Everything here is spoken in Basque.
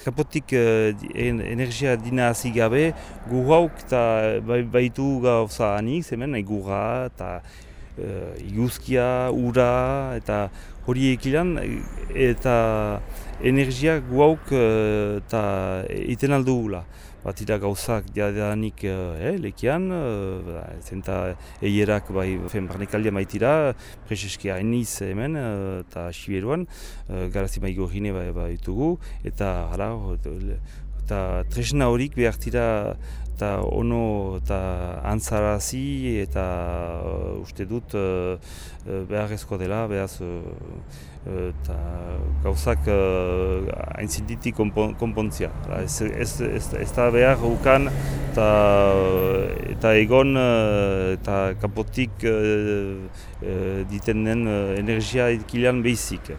Kapotik uh, energia dina hasi gabe, gu hauk eta bai, baitu gauza anik, hemen egurra eta iguzkia, ura eta hori ekilan eta energia gu hauk eta iten aldugula bat dira gauzak diadanik eh, lekian, eh, zenta eierak bai barnekaldia maitira, prezeski hainiz hemen eh, eta siberuan, garazi maigo bai, bai dugu, eta hala, eta tresna horik behar dira eta ono eta antzarazi eta uh, uste dut uh, beharrezko dela, behaz eta gauzak hain uh, zintitik konpontzia. Ez, ez, ez, ez da behar ukan eta, eta egon eta kapotik uh, den energia ekilean behizik.